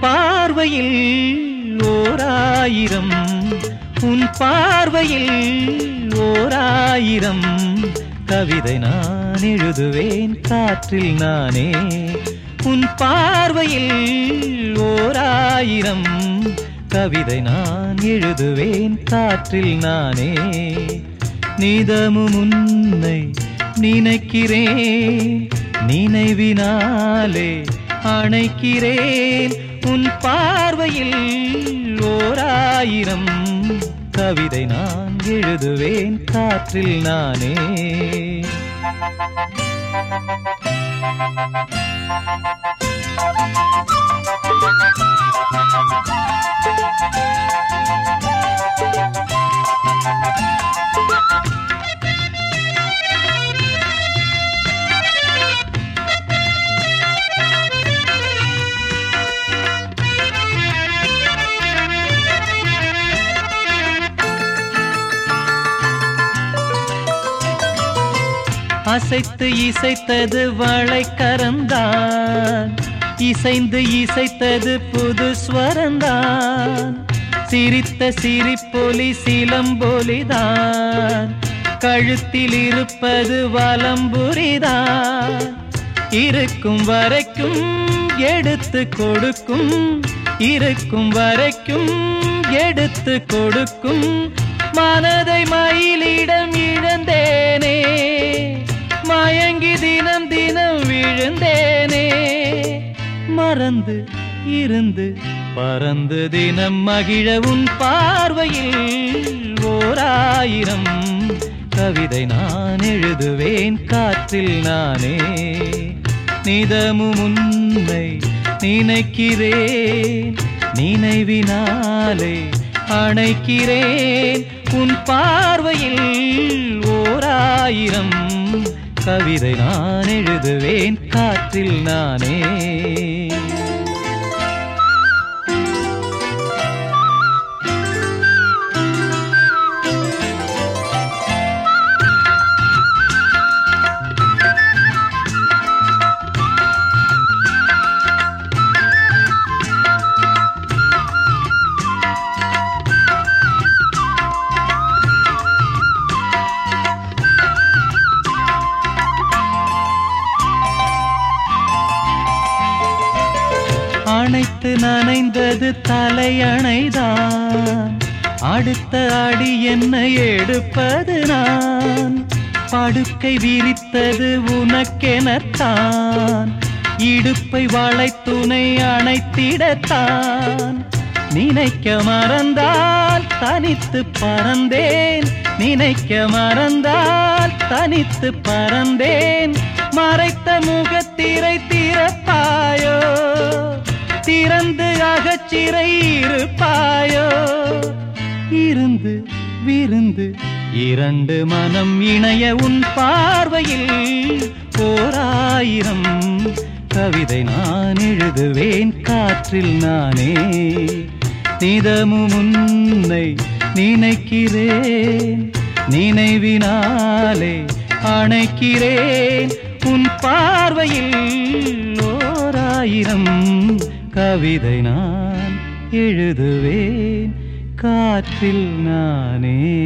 பார்வையில் ஓராயிரம். உன் பார்வையில் ஓராயிரம். கவிதை நான் எழுதுவேன் காற்றில் நானே. உன் பார்வையில் ஓராயிரம். கவிதை நான் எழுதுவேன் காற்றில் நானே. நிதமும் உன்னை நினைக்கிறேன் நினைவினாலே. அணைக்கிறேன் உன் பார்வையில் ஓராயிரம் கவிதை நான் எழுதுவேன் காற்றில் நானே Thank you. அசைத்து இசைத்தது வளைக்கரந்தான் இசைந்து இசைத்தது புது ஸ்வரந்தான். சிரித்த சிரிப்பொலி சிலம்பொலிதான். கழுத்தில் இருப்பது வலம்புரிதான். இருக்கும் வரைக்கும் எடுத்து கொடுக்கும். இருக்கும் வரைக்கும் எடுத்து கொடுக்கும். மனதை மயிலிடம் இழந்தேனே. மறந்து இருந்து பறந்து தினம் மகிழவும் பார்வையில் ஓராயிரம் கவிதை நான் எழுதுவேன். காற்றில் நானே நிதமும் உன்னை நினைக்கிறேன். நினைவினாலே அணைக்கிறேன். உன் பார்வையில் ஓராயிரம் கவிதை நான் எழுதுவேன். காற்றில் நானே அணைத்து நனைந்தது தலையணைதான். அடுத்த அடி என்னை எடுப்பது நான்? படுக்கை விரித்தது உனக்கெனத்தான். இடுப்பை வளைத்துணை அணைத்திடத்தான். நினைக்க மறந்தால் தனித்து பறந்தேன். நினைக்க மறந்தால் தனித்து பறந்தேன். சிறை இருப்பாயோ? இருந்து விருந்து இரண்டு மனம் இணைய உன் பார்வையில் ஓராயிரம் கவிதை நான் எழுதுவேன் காற்றில் நானே. நிதமும் உன்னை நினைக்கிறேன் நினைவினாலே அணைக்கிறேன். உன் பார்வையில் ஓராயிரம் கவிதை நான் எழுதுவேன். காற்றில் நானே.